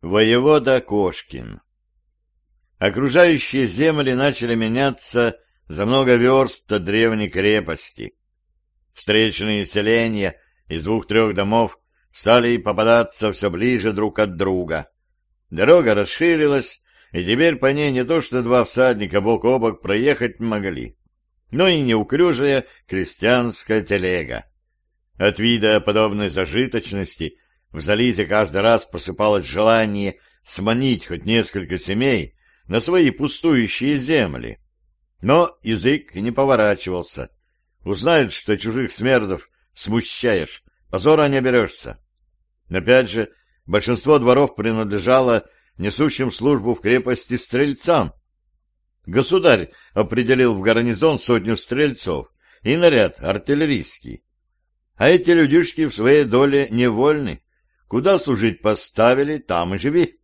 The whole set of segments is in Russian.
Воевода Кошкин Окружающие земли начали меняться за много верст от древней крепости. Встречные селения из двух-трех домов стали попадаться все ближе друг от друга. Дорога расширилась, и теперь по ней не то что два всадника бок о бок проехать могли, но и неуклюжая крестьянская телега. От вида подобной зажиточности в Зализе каждый раз просыпалось желание сманить хоть несколько семей на свои пустующие земли. Но язык не поворачивался. Узнают, что чужих смердов смущаешь, позора не берешься. Опять же, большинство дворов принадлежало несущим службу в крепости стрельцам. Государь определил в гарнизон сотню стрельцов и наряд артиллерийский. А эти людишки в своей доле невольны. Куда служить поставили, там и живи.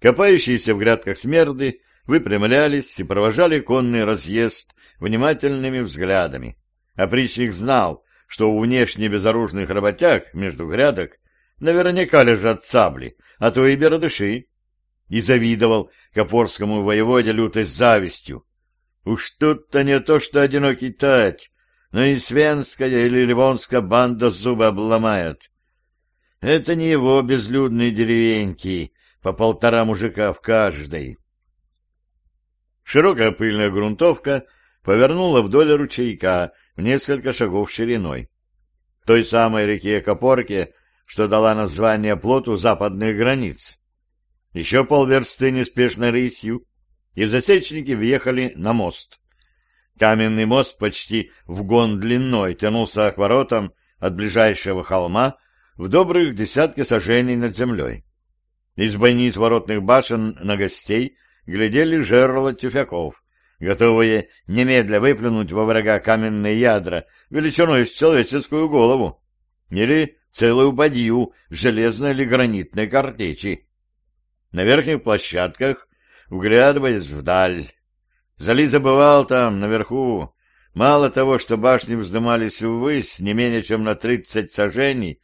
Копающиеся в грядках смерды выпрямлялись и провожали конный разъезд внимательными взглядами. Опричник знал, что у внешне безоружных работяг между грядок наверняка лежат сабли, а то и бердыши, и завидовал Копорскому воеводе лютой завистью. Уж тут-то не то, что одинокий тать, но и свенская или ливонская банда зубы обломает. Это не его безлюдные деревеньки, по полтора мужика в каждой. Широкая пыльная грунтовка повернула вдоль ручейка в несколько шагов шириной. Той самой реке Копорке, что дала название плоту западных границ. Еще полверсты неспешно рысью, и засечники въехали на мост. Каменный мост почти в гон длиной тянулся к воротам от ближайшего холма в добрых десятки сажений над землей. Из бойниц воротных башен на гостей глядели жерла тюфяков, готовые немедля выплюнуть во врага каменные ядра величиной с человеческую голову, или целую бадью железной или гранитной картечи. На верхних площадках, вглядываясь вдаль, Зали забывал там, наверху, мало того, что башни вздымались ввысь не менее чем на тридцать сажений,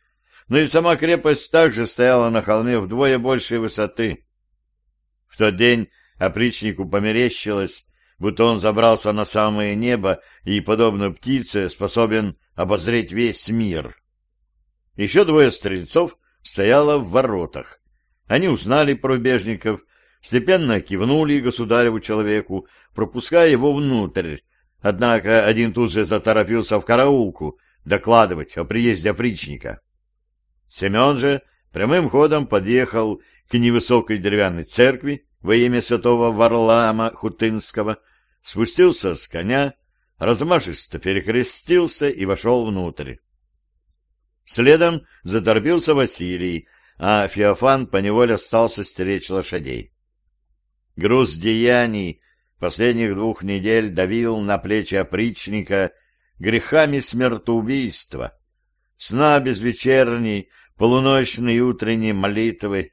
но и сама крепость также стояла на холме вдвое большей высоты. В тот день опричнику померещилось, будто он забрался на самое небо и, подобно птице, способен обозреть весь мир. Еще двое стрельцов стояло в воротах. Они узнали про бежников, степенно кивнули государеву человеку, пропуская его внутрь. Однако один тут же заторопился в караулку докладывать о приезде опричника. Семен же прямым ходом подъехал к невысокой деревянной церкви во имя святого Варлаама Хутынского, спустился с коня, размашисто перекрестился и вошел внутрь. Следом заторпился Василий, а Феофан поневоле остался стеречь лошадей. Груз деяний последних двух недель давил на плечи опричника грехами смертоубийства, сна безвечерней, полуночной и утренней молитвы,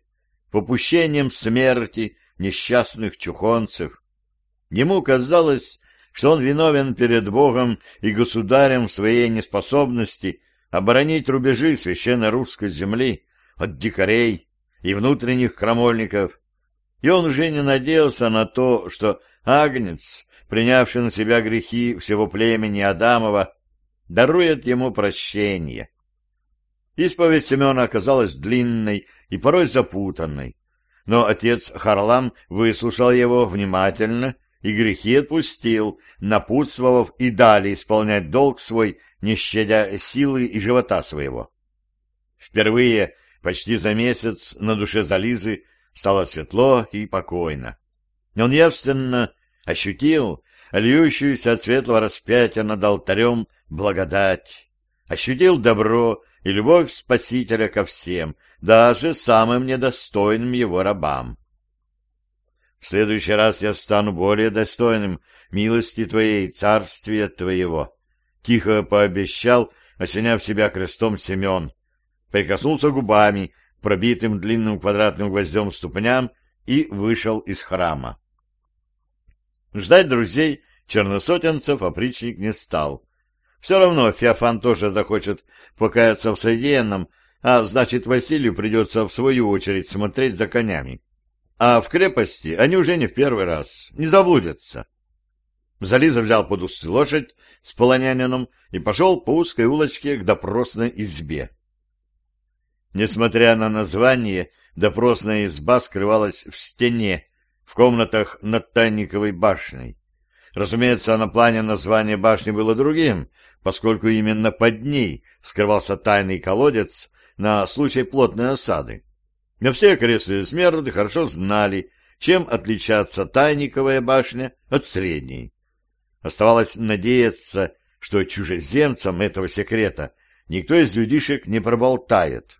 попущением смерти несчастных чухонцев. Ему казалось, что он виновен перед Богом и государем в своей неспособности оборонить рубежи священной русской земли от дикарей и внутренних крамольников, и он уже не надеялся на то, что Агнец, принявший на себя грехи всего племени Адамова, дарует ему прощение. Исповедь Семена оказалась длинной и порой запутанной, но отец Харлам выслушал его внимательно и грехи отпустил, напутствовав и далее исполнять долг свой, не щадя силы и живота своего. Впервые, почти за месяц, на душе Зализы стало светло и покойно. Он явственно ощутил льющуюся от светлого распятия над алтарем благодать, ощутил добро и любовь Спасителя ко всем, даже самым недостойным его рабам. В следующий раз я стану более достойным милости Твоей, царствия Твоего. Тихо пообещал, осеняв себя крестом Семен. Прикоснулся губами к пробитым длинным квадратным гвоздем ступням и вышел из храма. Ждать друзей черносотенцев опричник не стал. Все равно Феофан тоже захочет покаяться в содеянном, а значит, Василию придется в свою очередь смотреть за конями. А в крепости они уже не в первый раз, не заблудятся. Зализа взял под усы лошадь с полонянином и пошел по узкой улочке к допросной избе. Несмотря на название, допросная изба скрывалась в стене, в комнатах над Тайниковой башней. Разумеется, на плане название башни было другим, поскольку именно под ней скрывался тайный колодец на случай плотной осады. Но все окрестные смерды хорошо знали, чем отличается Тайниковая башня от средней. Оставалось надеяться, что чужеземцам этого секрета никто из людишек не проболтает.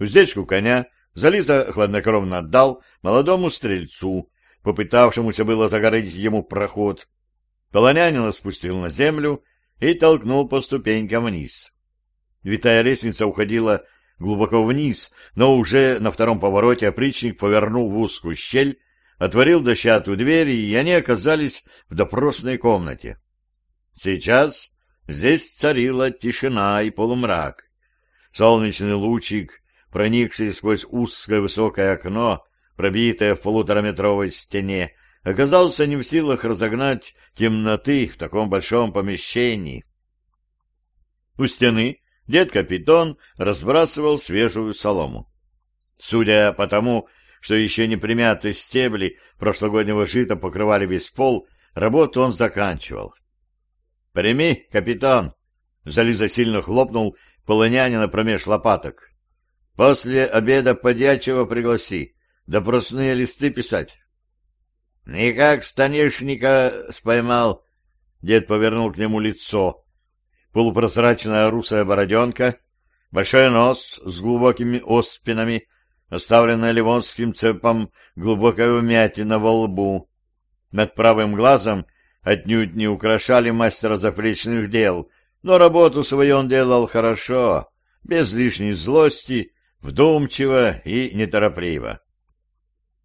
Уздечку коня Зализа хладнокровно отдал молодому стрельцу, попытавшемуся было загородить ему проход. Полонянина спустил на землю и толкнул по ступенькам вниз. Витая лестница уходила глубоко вниз, но уже на втором повороте опричник повернул в узкую щель, отворил дощатую дверь, и они оказались в допросной комнате. Сейчас здесь царила тишина и полумрак. Солнечный лучик, проникший сквозь узкое высокое окно, пробитое в полутораметровой стене, оказался не в силах разогнать темноты в таком большом помещении. У стены дед Капитон разбрасывал свежую солому. Судя по тому, что еще не примятые стебли прошлогоднего жита покрывали весь пол, работу он заканчивал. — Прими, капитан! — Зализа сильно хлопнул полонянина промеж лопаток. — После обеда подьячего пригласи допросные листы писать. — Никак станишника споймал. Дед повернул к нему лицо. Полупрозрачная русая бороденка, большой нос с глубокими оспинами, оставленная ливонским цепом глубокая вмятина во лбу. Над правым глазом отнюдь не украшали мастера заплечных дел, но работу свою он делал хорошо, без лишней злости, вдумчиво и неторопливо.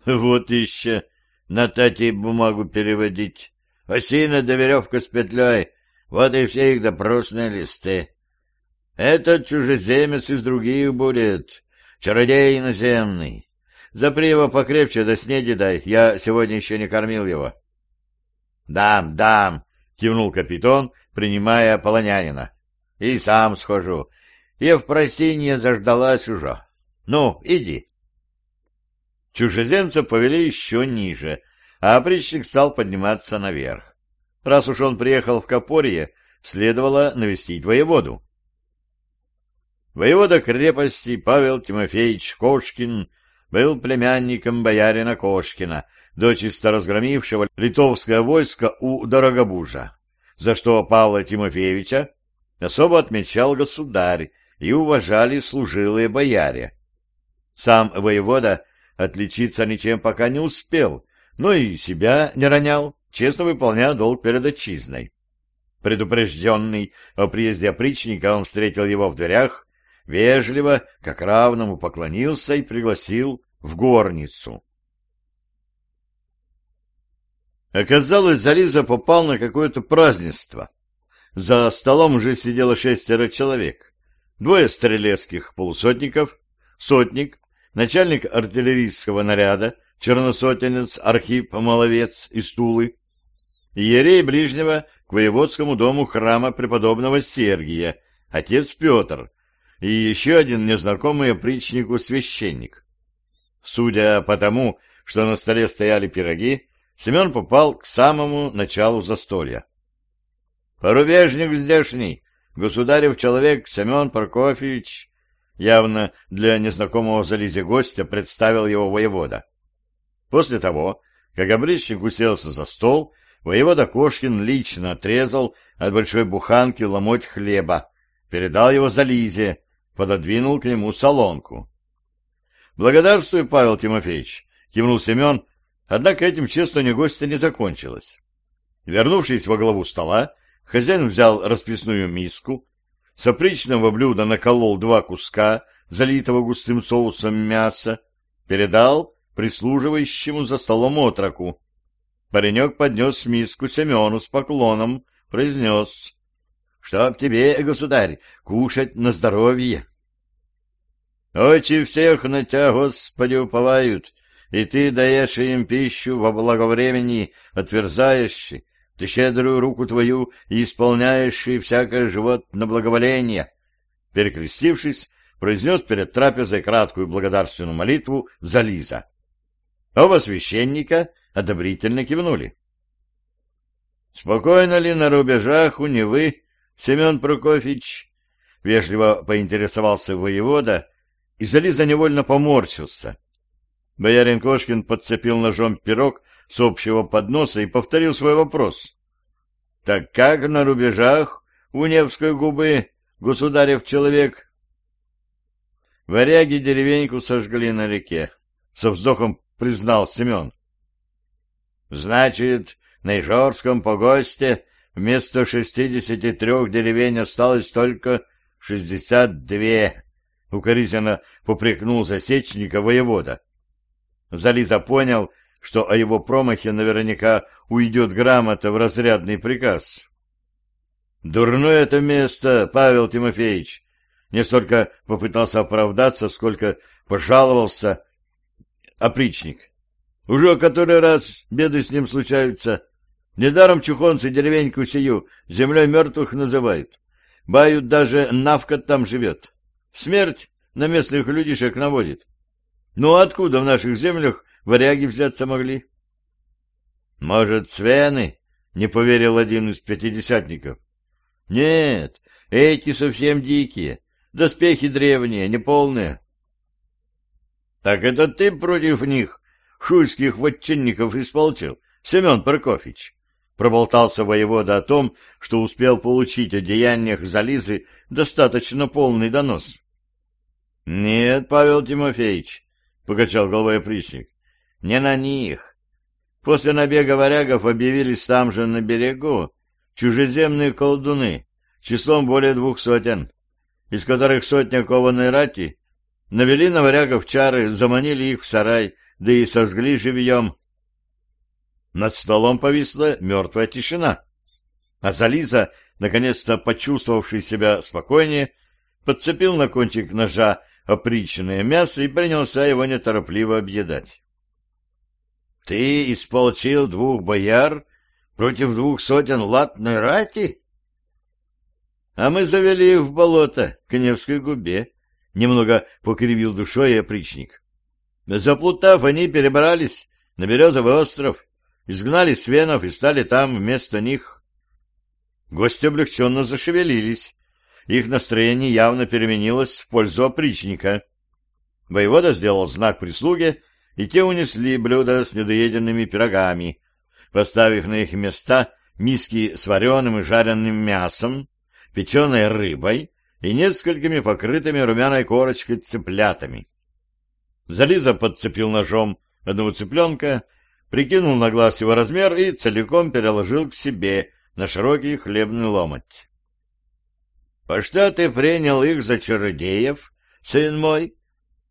Вот еще на тати бумагу переводить. Осина да веревка с петлей. Вот и все их допросные листы. Этот чужеземец из других будет. Чародей иноземный. Запри его покрепче, да снеди дай. Я сегодня еще не кормил его. — Дам, дам, — кивнул капитан, принимая полонянина. — И сам схожу. Я в просинье заждалась уже. Ну, иди. Чужеземца повели еще ниже, а опричник стал подниматься наверх. Раз уж он приехал в Копорье, следовало навестить воеводу. Воевода крепости Павел Тимофеевич Кошкин был племянником боярина Кошкина, дочисто разгромившего литовское войско у Дорогобужа, за что Павла Тимофеевича особо отмечал государь и уважали служилые бояре. Сам воевода отличиться ничем пока не успел, но и себя не ронял, честно выполняя долг перед отчизной. Предупрежденный о приезде опричника, он встретил его в дверях, вежливо, как равному, поклонился и пригласил в горницу. Оказалось, Зализа попал на какое-то празднество. За столом уже сидело шестеро человек. Двое стрелецких полусотников, сотник, начальник артиллерийского наряда, черносотенец Архип Маловец из Тулы, иерей ближнего к воеводскому дому храма преподобного Сергия, отец Петр, и еще один незнакомый опричнику священник. Судя по тому, что на столе стояли пироги, Семен попал к самому началу застолья. «Порубежник здешний, государев человек Семен Прокофьевич, Явно для незнакомого Зализе гостя представил его воевода. После того, как обречник уселся за стол, воевода Кошкин лично отрезал от большой буханки ломоть хлеба, передал его Зализе, пододвинул к нему солонку. «Благодарствую, Павел Тимофеевич», — кивнул Семен, однако этим чествование гостя не закончилось. Вернувшись во главу стола, хозяин взял расписную миску, с опричного блюда наколол два куска, залитого густым соусом мяса, передал прислуживающему за столом отроку. Паренек поднес миску Семену с поклоном, произнес, — Чтоб тебе, государь, кушать на здоровье. Очи всех на тебя, Господи, уповают, и ты даешь им пищу во благовремени, отверзающий, ты щедрую руку твою и исполняющий всякое животное благоволение. Перекрестившись, произнес перед трапезой краткую благодарственную молитву за Лиза. Оба священника одобрительно кивнули. «Спокойно ли на рубежах у Невы, Семен Прокофьевич?» — вежливо поинтересовался воевода, и Зализа невольно поморщился. Боярин Кошкин подцепил ножом пирог с общего подноса и повторил свой вопрос. — Так как на рубежах у Невской губы государев человек? Варяги деревеньку сожгли на реке. Со вздохом признал Семен. — Значит, на Ижорском погосте вместо шестидесяти трех деревень осталось только шестьдесят две, — укоризненно попрекнул засечника воевода. Зализа понял, что о его промахе наверняка уйдет грамота в разрядный приказ. «Дурное это место, Павел Тимофеевич!» Не столько попытался оправдаться, сколько пожаловался опричник. Уже который раз беды с ним случаются. Недаром чухонцы деревеньку сию землей мертвых называют. Бают даже Навка там живет. Смерть на местных людишек наводит. Ну откуда в наших землях варяги взяться могли? Может, свены? Не поверил один из пятидесятников. Нет, эти совсем дикие, доспехи древние, неполные. Так это ты против них шуйских вотчинников исполчил, Семен Прокофьевич? Проболтался воевода о том, что успел получить о деяниях Зализы достаточно полный донос. — Нет, Павел Тимофеевич, — покачал головой опричник, — не на них. После набега варягов объявились там же на берегу чужеземные колдуны, числом более двух сотен, из которых сотня кованой рати навели на варягов чары, заманили их в сарай, да и сожгли живьем. Над столом повисла мертвая тишина. А Зализа, наконец-то почувствовавший себя спокойнее, подцепил на кончик ножа оприченное мясо и принялся его неторопливо объедать. — Ты исполчил двух бояр против двух сотен латной рати? — А мы завели их в болото к Невской губе, — немного покривил душой опричник. Заплутав, они перебрались на Березовый остров, изгнали свенов и стали там вместо них. Гости облегченно зашевелились, их настроение явно переменилось в пользу опричника. Воевода сделал знак прислуге, и те унесли блюда с недоеденными пирогами, поставив на их места миски с вареным и жареным мясом, печеной рыбой и несколькими покрытыми румяной корочкой цыплятами. Зализа подцепил ножом одного цыпленка, прикинул на глаз его размер и целиком переложил к себе на широкий хлебный ломоть. «По что ты принял их за чародеев, сын мой?»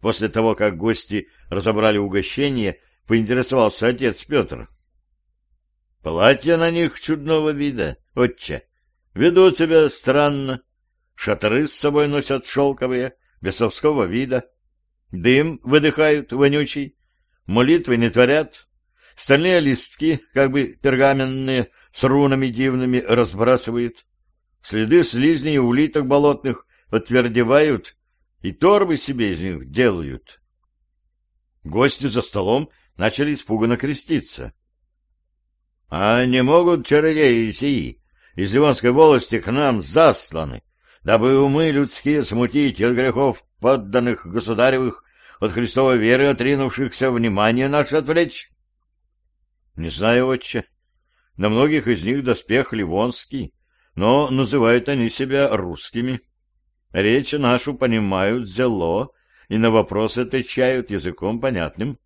После того, как гости разобрали угощение, поинтересовался отец Петр. «Платья на них чудного вида, отче. Ведут себя странно. Шатры с собой носят шелковые, бесовского вида. Дым выдыхают вонючий. Молитвы не творят. Стальные листки, как бы пергаменные, с рунами дивными разбрасывают. Следы слизней и улиток болотных отвердевают, и торбы себе из них делают. Гости за столом начали испуганно креститься. — А не могут чародеи сии из Ливонской волости к нам засланы, дабы умы людские смутить от грехов подданных государевых, от Христовой веры отринувшихся внимание наше отвлечь? — Не знаю, отче. На многих из них доспех ливонский, но называют они себя русскими. Речь нашу понимают зело и на вопросы отвечают языком понятным.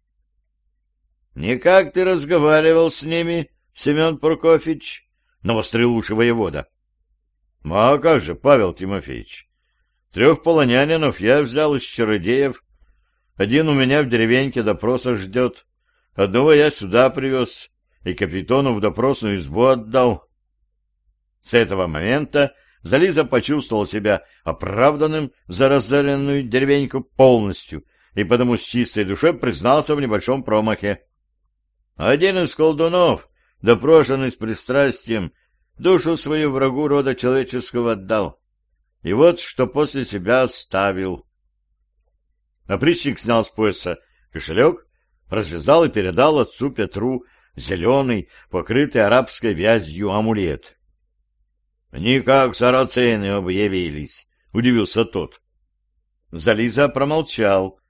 — Никак ты разговаривал с ними, Семен Прокофьевич? — навострил воевода. — А как же, Павел Тимофеевич? Трех полонянинов я взял из чародеев. Один у меня в деревеньке допроса ждет. Одного я сюда привез и капитону в допросную избу отдал. С этого момента Зализа почувствовал себя оправданным за разоренную деревеньку полностью и потому с чистой душой признался в небольшом промахе. Один из колдунов, допрошенный с пристрастием, душу свою врагу рода человеческого отдал. И вот что после себя оставил. Опричник снял с пояса кошелек, развязал и передал отцу Петру зеленый, покрытый арабской вязью амулет. — Никак сарацины объявились, — удивился тот. Зализа промолчал,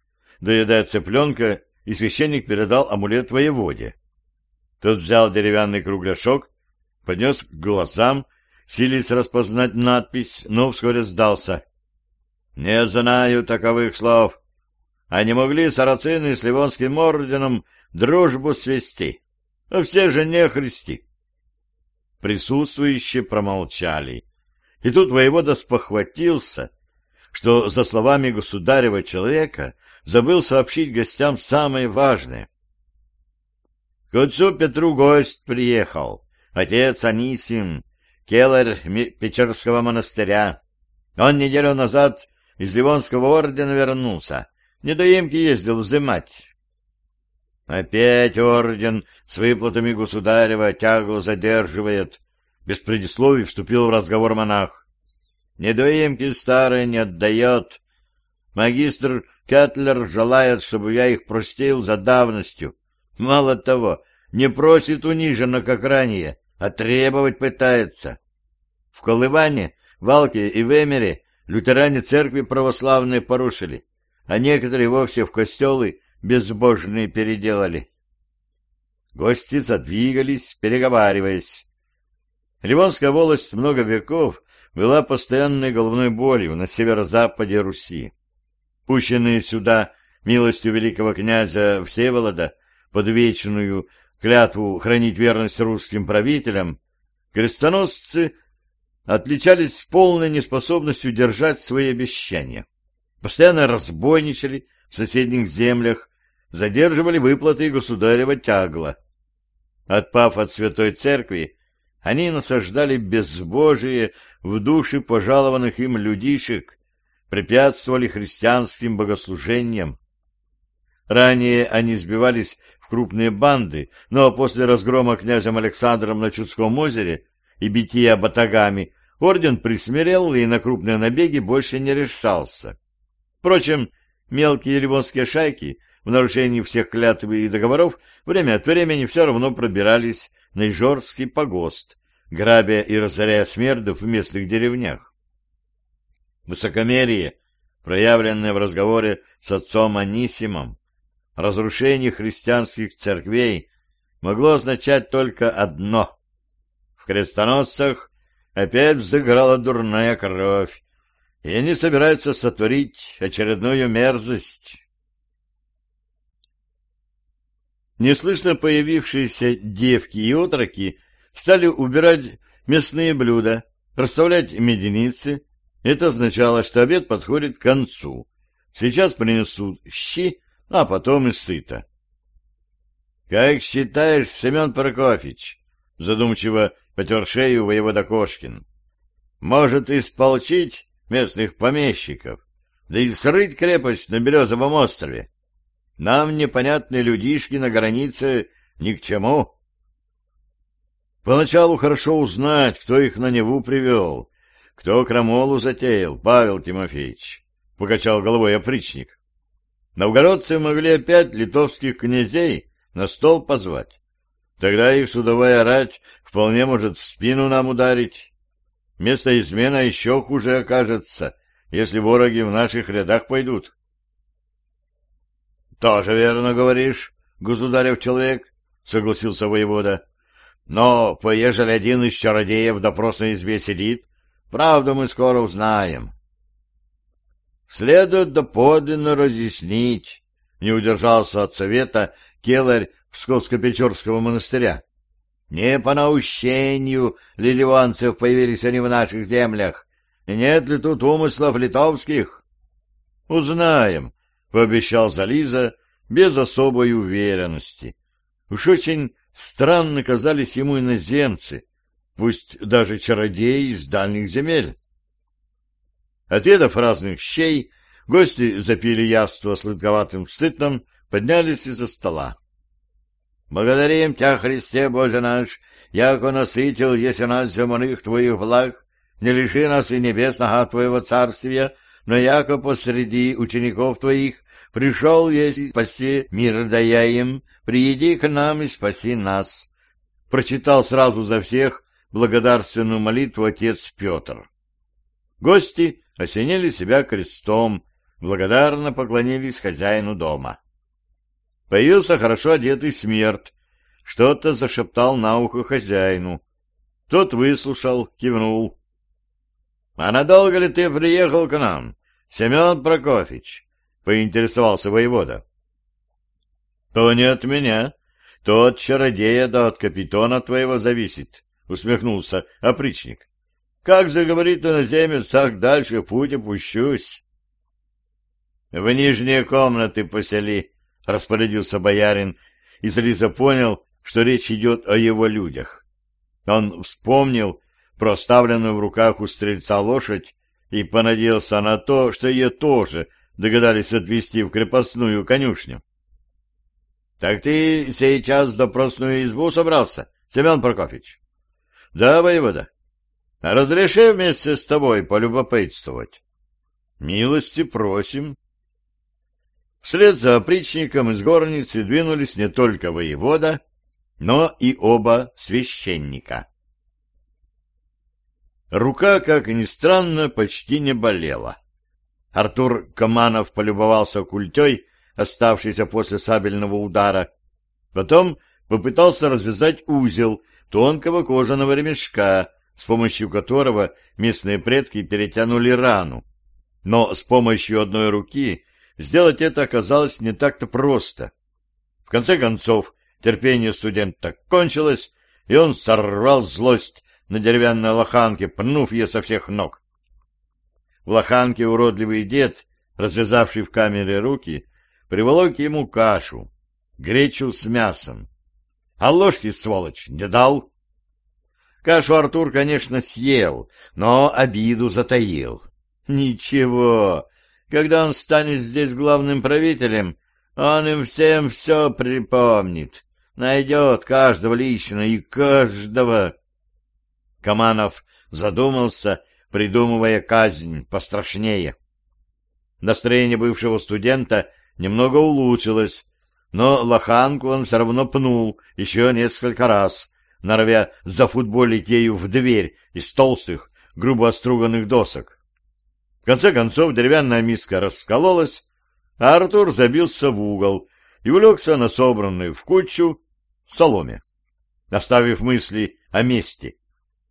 доедая цыпленка, и священник передал амулет воеводе. Тот взял деревянный кругляшок, поднес к глазам, силясь распознать надпись, но вскоре сдался. — Не знаю таковых слов. Они могли сарацины с Ливонским орденом дружбу свести. А все же не христи. Присутствующие промолчали. И тут воевода спохватился, что за словами государева человека забыл сообщить гостям самое важное. К отцу Петру гость приехал, отец Анисим, келарь Печерского монастыря. Он неделю назад из Ливонского ордена вернулся, недоимки ездил взымать. Опять орден с выплатами государева тягу задерживает. Без предисловий вступил в разговор монах. Недоимки старые не отдает. Магистр Кетлер желает, чтобы я их простил за давностью. Мало того, не просит униженно, как ранее, а требовать пытается. В Колыване, Валке и Вемере лютеране церкви православные порушили, а некоторые вовсе в костелы безбожные переделали. Гости задвигались, переговариваясь. Ливонская волость много веков была постоянной головной болью на северо-западе Руси. Пущенные сюда милостью великого князя Всеволода под вечную клятву хранить верность русским правителям, крестоносцы отличались полной неспособностью держать свои обещания. Постоянно разбойничали в соседних землях, задерживали выплаты государева тягла. Отпав от святой церкви, они насаждали безбожие в души пожалованных им людишек, препятствовали христианским богослужениям. Ранее они сбивались в крупные банды, но после разгрома князем Александром на Чудском озере и бития батагами орден присмирел и на крупные набеги больше не решался. Впрочем, мелкие ливонские шайки в нарушении всех клятв и договоров время от времени все равно пробирались на Ижорский погост, грабя и разоряя смердов в местных деревнях. Высокомерие, проявленное в разговоре с отцом Анисимом, разрушение христианских церквей могло означать только одно. В крестоносцах опять взыграла дурная кровь, и они собираются сотворить очередную мерзость. Неслышно появившиеся девки и отроки стали убирать мясные блюда, расставлять меденицы. Это означало, что обед подходит к концу. Сейчас принесут щи, а потом и сыто. — Как считаешь, Семен Прокофьевич? — задумчиво потер шею воевода Кошкин. — Может, исполчить местных помещиков, да и срыть крепость на Березовом острове? — нам непонятные людишки на границе ни к чему. Поначалу хорошо узнать, кто их на Неву привел, кто крамолу затеял, Павел Тимофеевич, — покачал головой опричник. Новгородцы могли опять литовских князей на стол позвать. Тогда их судовая рать вполне может в спину нам ударить. Место измена еще хуже окажется, если вороги в наших рядах пойдут. — Тоже верно говоришь, государев человек, — согласился воевода. — Но, поежели один из чародеев в допросной избе сидит, правду мы скоро узнаем. — Следует доподлинно разъяснить, — не удержался от совета келарь Псковско-Печорского монастыря. Не по наущению ли ливанцев появились они в наших землях, и нет ли тут умыслов литовских? — Узнаем, — пообещал Зализа без особой уверенности. Уж очень странно казались ему иноземцы, пусть даже чародеи из дальних земель. Отведав разных щей, гости запили явство сладковатым сытным, поднялись из-за стола. Благодарим Тебя, Христе Боже наш, яко насытил, если нас земных Твоих благ, не лиши нас и небесного Твоего царствия, но яко посреди учеников Твоих пришел есть спаси мир дая им, приеди к нам и спаси нас. Прочитал сразу за всех благодарственную молитву отец Петр. Гости осенили себя крестом, благодарно поклонились хозяину дома. Появился хорошо одетый смерть, что-то зашептал на ухо хозяину. Тот выслушал, кивнул. — А надолго ли ты приехал к нам, Семен Прокофьевич? — поинтересовался воевода. — То не от меня, то от чародея да от капитона твоего зависит, — усмехнулся опричник. — Как заговорит иноземец, так дальше путь опущусь. — В нижние комнаты посели, — распорядился боярин, и Зализа понял, что речь идет о его людях. Он вспомнил про оставленную в руках у стрельца лошадь и понадеялся на то, что ее тоже догадались отвезти в крепостную конюшню. — Так ты сейчас в допросную избу собрался, Семен Прокофьевич? — Да, воевода. — Разреши вместе с тобой полюбопытствовать. — Милости просим. Вслед за опричником из горницы двинулись не только воевода, но и оба священника. Рука, как ни странно, почти не болела. Артур Каманов полюбовался культей, оставшейся после сабельного удара. Потом попытался развязать узел тонкого кожаного ремешка, с помощью которого местные предки перетянули рану. Но с помощью одной руки Сделать это оказалось не так-то просто. В конце концов, терпение студента кончилось, и он сорвал злость на деревянной лоханке, пнув ее со всех ног. В лоханке уродливый дед, развязавший в камере руки, приволок ему кашу, гречу с мясом. А ложки, сволочь, не дал. Кашу Артур, конечно, съел, но обиду затаил. Ничего, когда он станет здесь главным правителем, он им всем все припомнит, найдет каждого лично и каждого. Каманов задумался, придумывая казнь пострашнее. Настроение бывшего студента немного улучшилось, но лоханку он все равно пнул еще несколько раз, норовя зафутболить ею в дверь из толстых, грубо оструганных досок. В конце концов деревянная миска раскололась, а Артур забился в угол и улегся на собранную в кучу соломе, оставив мысли о мести.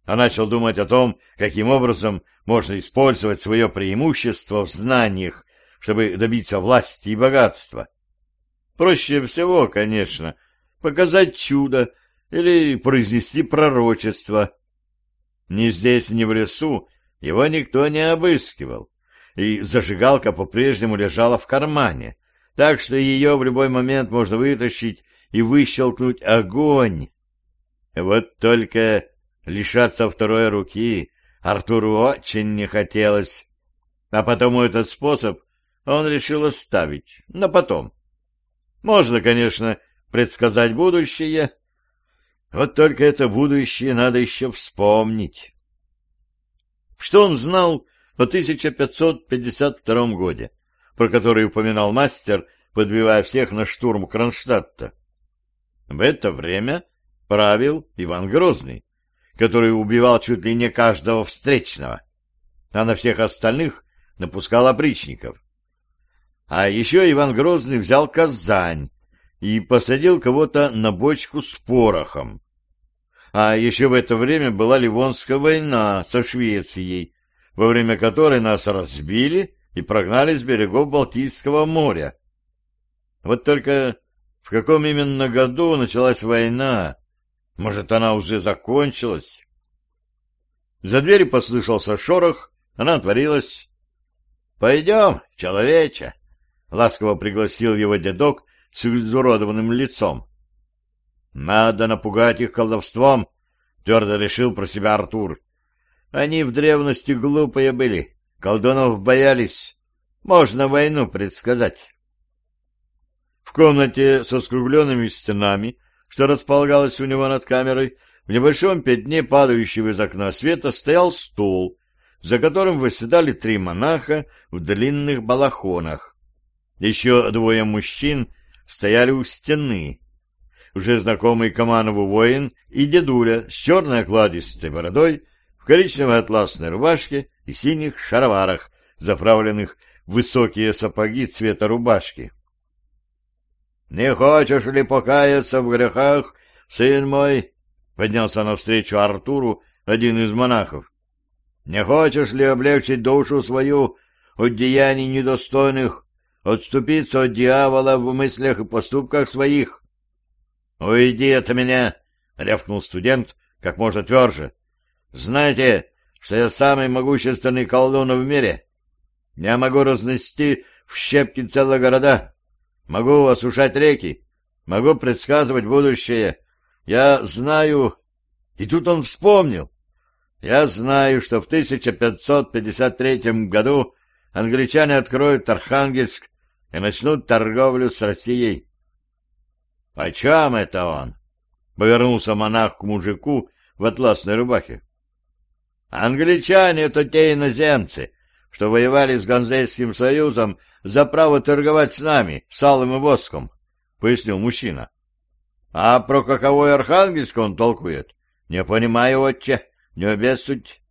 А начал думать о том, каким образом можно использовать свое преимущество в знаниях, чтобы добиться власти и богатства. Проще всего, конечно, показать чудо или произнести пророчество. Ни здесь, ни в лесу его никто не обыскивал, и зажигалка по-прежнему лежала в кармане, так что ее в любой момент можно вытащить и выщелкнуть огонь. Вот только лишаться второй руки Артуру очень не хотелось, а потому этот способ он решил оставить на потом. Можно, конечно, предсказать будущее, вот только это будущее надо еще вспомнить. Что он знал о 1552 годе, про который упоминал мастер, подбивая всех на штурм Кронштадта? В это время правил Иван Грозный, который убивал чуть ли не каждого встречного, а на всех остальных напускал опричников. А еще Иван Грозный взял Казань и посадил кого-то на бочку с порохом. А еще в это время была Ливонская война со Швецией, во время которой нас разбили и прогнали с берегов Балтийского моря. Вот только в каком именно году началась война? Может, она уже закончилась? За дверью послышался шорох, она отворилась. — Пойдем, человече! — ласково пригласил его дедок с изуродованным лицом. Надо напугать их колдовством, твердо решил про себя Артур. Они в древности глупые были, Колдунов боялись. Можно войну предсказать. В комнате со скругленными стенами, что располагалась у него над камерой, в небольшом пятне падающего из окна света стоял стол, за которым восседали три монаха в длинных балахонах. Еще двое мужчин стояли у стены. Уже знакомый Каманову воин и дедуля с черной окладистой бородой в коричневой атласной рубашке и синих шароварах, заправленных в высокие сапоги цвета рубашки. — Не хочешь ли покаяться в грехах, сын мой? — поднялся навстречу Артуру один из монахов. — Не хочешь ли облегчить душу свою от деяний недостойных, отступиться от дьявола в мыслях и поступках своих? — Уйди от меня! — рявкнул студент как можно тверже. — Знаете, что я самый могущественный колдун в мире? Я могу разнести в щепки целые города, могу осушать реки, могу предсказывать будущее. Я знаю... И тут он вспомнил. Я знаю, что в 1553 году англичане откроют Архангельск и начнут торговлю с Россией. — О чем это он? — повернулся монах к мужику в атласной рубахе. — Англичане — это те иноземцы, что воевали с Ганзейским союзом за право торговать с нами, салом и воском, — пояснил мужчина. — А про каковой Архангельск он толкует? Не понимаю, отче, не обессудь.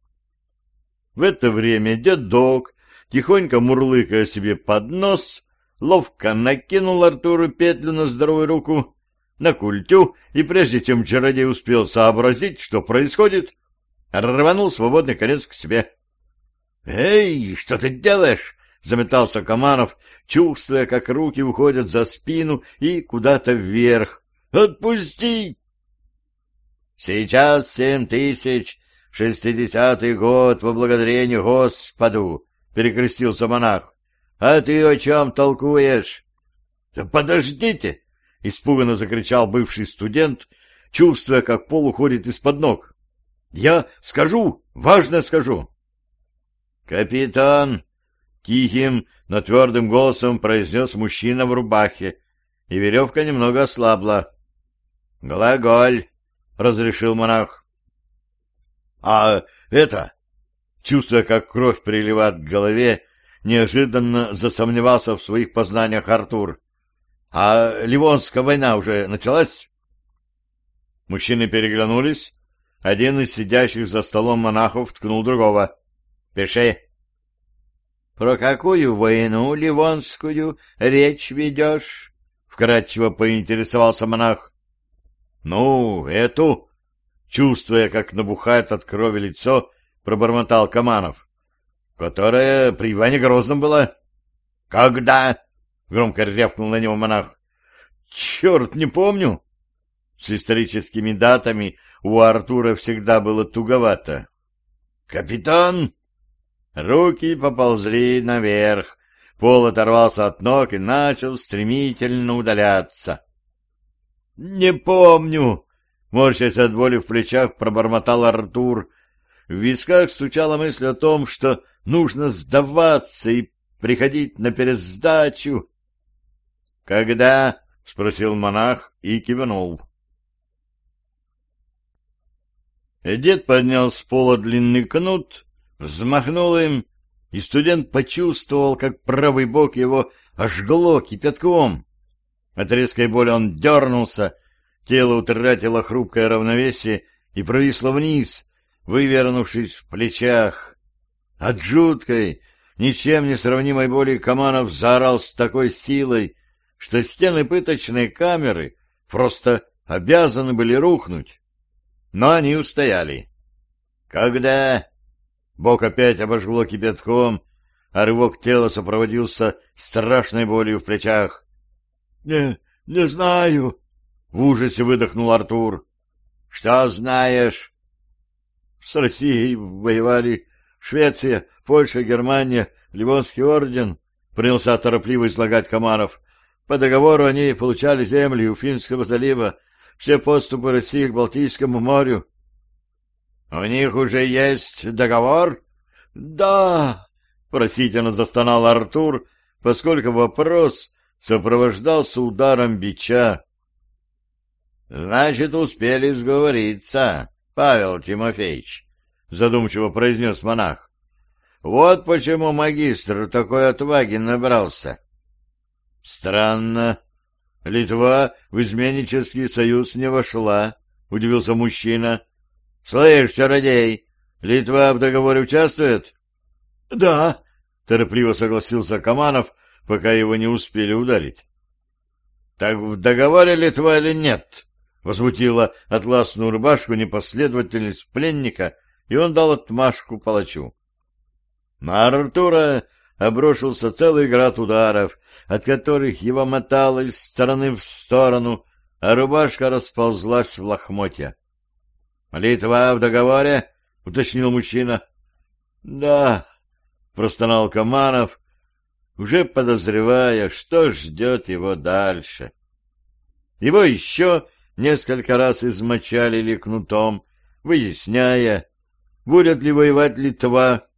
В это время дедок, тихонько мурлыкая себе под нос, ловко накинул Артуру петлю на здоровую руку на культю, и прежде чем чародей успел сообразить, что происходит, рванул свободный конец к себе. — Эй, что ты делаешь? — заметался Каманов, чувствуя, как руки уходят за спину и куда-то вверх. — Отпусти! — Сейчас семь тысяч шестидесятый год во благодарение Господу! — перекрестился монах. — А ты о чем толкуешь? — Да подождите! — Испуганно закричал бывший студент, чувствуя, как пол уходит из-под ног. «Я скажу! Важно скажу!» «Капитан!» — тихим, но твердым голосом произнес мужчина в рубахе, и веревка немного ослабла. «Глаголь!» — разрешил монах. «А это...» Чувствуя, как кровь приливает к голове, неожиданно засомневался в своих познаниях Артур. А Ливонская война уже началась? Мужчины переглянулись. Один из сидящих за столом монахов ткнул другого. «Пиши». «Про какую войну Ливонскую речь ведешь?» — вкратчиво поинтересовался монах. «Ну, эту...» Чувствуя, как набухает от крови лицо, пробормотал Каманов. «Которая при Иване Грозном была». «Когда?» — громко рявкнул на него монах. «Черт, не помню!» С историческими датами у Артура всегда было туговато. «Капитан!» Руки поползли наверх, пол оторвался от ног и начал стремительно удаляться. «Не помню!» — морщась от боли в плечах, пробормотал Артур. В висках стучала мысль о том, что нужно сдаваться и приходить на пересдачу. «Когда?» — спросил монах и кивнул. Дед поднял с пола длинный кнут, взмахнул им, и студент почувствовал, как правый бок его ожгло кипятком. От резкой боли он дернулся, тело утратило хрупкое равновесие и провисло вниз, вывернувшись в плечах. От жуткой, ничем не сравнимой боли Каманов заорал с такой силой, что стены пыточной камеры просто обязаны были рухнуть. Но они устояли. Когда... Бок опять обожгло кипятком, а рывок тела сопроводился страшной болью в плечах. — Не, не знаю, — в ужасе выдохнул Артур. — Что знаешь? — С Россией воевали Швеция, Польша, Германия, Ливонский орден, — принялся торопливо излагать Комаров. По договору они получали земли у Финского залива, все подступы России к Балтийскому морю. — У них уже есть договор? — Да, — просительно застонал Артур, поскольку вопрос сопровождался ударом бича. — Значит, успели сговориться, Павел Тимофеевич, — задумчиво произнес монах. — Вот почему магистр такой отваги набрался. — Странно. Литва в изменнический союз не вошла, — удивился мужчина. — Слышь, чародей, Литва в договоре участвует? — Да, — торопливо согласился Каманов, пока его не успели ударить. — Так в договоре Литва или нет? — возмутила атласную рубашку непоследовательность пленника, и он дал отмашку палачу. На Артура обрушился целый град ударов, от которых его мотало из стороны в сторону, а рубашка расползлась в лохмотья. — Литва в договоре? — уточнил мужчина. — Да, — простонал Каманов, уже подозревая, что ждет его дальше. Его еще несколько раз измочалили кнутом, выясняя, будет ли воевать Литва.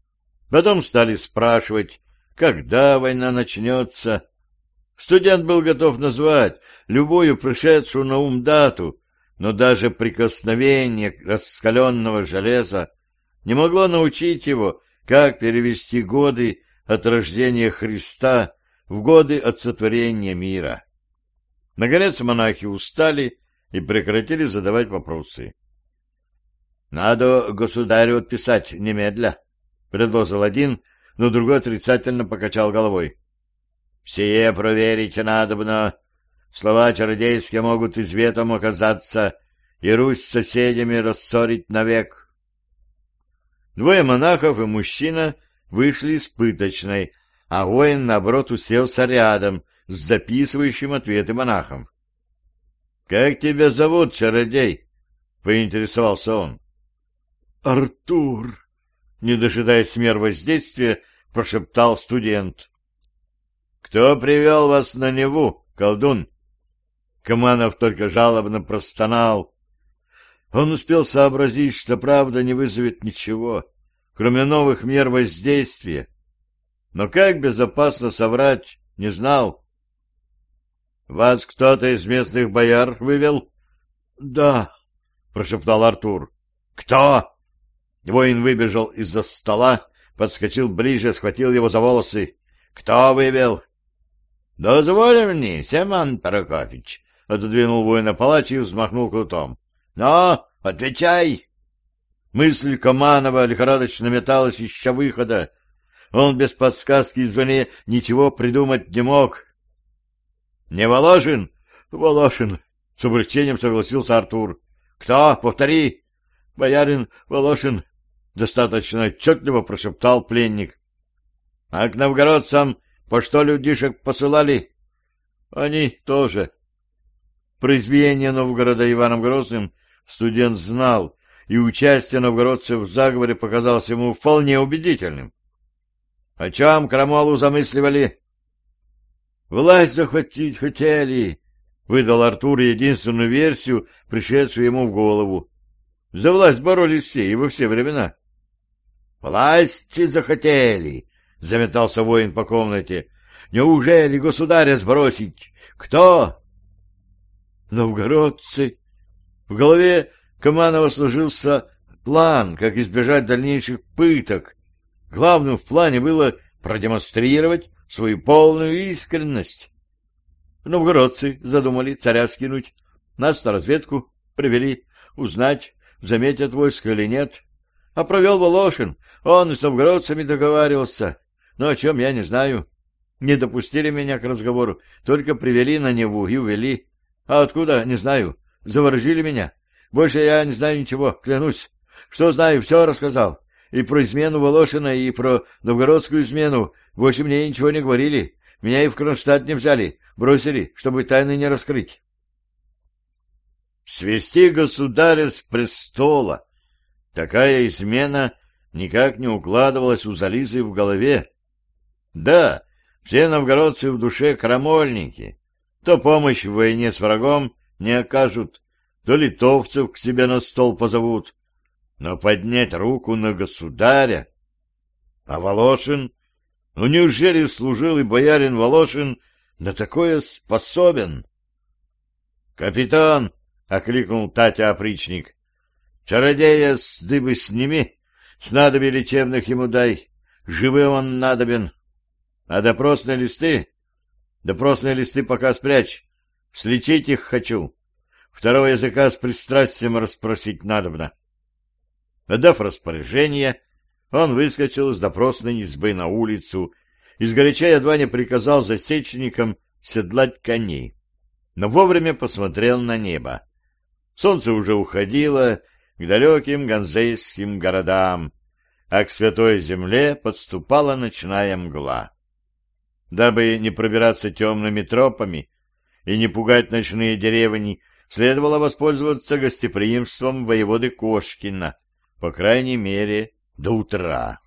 Потом стали спрашивать, когда война начнется. Студент был готов назвать любую пришедшую на ум дату, но даже прикосновение раскаленного железа не могло научить его, как перевести годы от рождения Христа в годы от сотворения мира. Наконец монахи устали и прекратили задавать вопросы. — Надо государю отписать немедля, — предложил один, но другой отрицательно покачал головой. — Все проверить надобно. Слова чародейские могут изветом оказаться и Русь с соседями рассорить навек. Двое монахов и мужчина вышли из пыточной, а воин, наоборот, уселся рядом с записывающим ответы монахом. — Как тебя зовут, чародей? — поинтересовался он. — Артур, — не дожидаясь мер воздействия, прошептал студент. — Кто привел вас на Неву, колдун? Каманов только жалобно простонал. Он успел сообразить, что правда не вызовет ничего, кроме новых мер воздействия. Но как безопасно соврать, не знал. — Вас кто-то из местных бояр вывел? — Да, — прошептал Артур. — Кто? Воин выбежал из-за стола, подскочил ближе, схватил его за волосы. — Кто вывел? — Дозволь мне, Семен Прокофьевич, — отодвинул воина палач и взмахнул крутом. «Но, отвечай!» Мысль Каманова лихорадочно металась, ища выхода. Он без подсказки извне ничего придумать не мог. «Не Волошин?» «Волошин», — с облегчением согласился Артур. «Кто? Повтори!» «Боярин Волошин», — достаточно отчетливо прошептал пленник. «А к новгородцам по что людишек посылали?» «Они тоже». Про избиение Новгорода Иваном Грозным студент знал, и участие новгородцев в заговоре показалось ему вполне убедительным. — О чем крамолу замысливали? — Власть захватить хотели, — выдал Артур единственную версию, пришедшую ему в голову. За власть боролись все и во все времена. — Власти захотели, — заметался воин по комнате. — Неужели государя сбросить? Кто? — Новгородцы, в голове Каманова сложился план, как избежать дальнейших пыток. Главным в плане было продемонстрировать свою полную искренность. Новгородцы задумали царя скинуть. Нас на разведку привели, узнать, заметят войско или нет. А провел Волошин, он с новгородцами договаривался. Но о чем я не знаю. Не допустили меня к разговору, только привели на Неву и увели. А откуда, не знаю. Заворожили меня. Больше я не знаю ничего, клянусь. Что знаю, все рассказал. И про измену Волошина, и про новгородскую измену. Больше мне ничего не говорили. Меня и в Кронштадт не взяли. Бросили, чтобы тайны не раскрыть. Свести государя с престола. Такая измена никак не укладывалась у Зализы в голове. Да, все новгородцы в душе крамольники. То помощь в войне с врагом, не окажут, то литовцев к себе на стол позовут. Но поднять руку на государя... А Волошин? Ну неужели служил и боярин Волошин на такое способен? «Капитан!» — окликнул Татя опричник. «Чародея с дыбы сними, снадобья лечебных ему дай, живым он надобен. А допросные листы? Допросные листы пока спрячь, слечить их хочу. Второго языка с пристрастием расспросить надобно». Отдав распоряжение, он выскочил с допросной избы на улицу и сгоряча едва не приказал засечникам седлать коней, но вовремя посмотрел на небо. Солнце уже уходило к далеким ганзейским городам, а к святой земле подступала ночная мгла. Дабы не пробираться темными тропами и не пугать ночные деревни, следовало воспользоваться гостеприимством воеводы Кошкина, по крайней мере, до утра.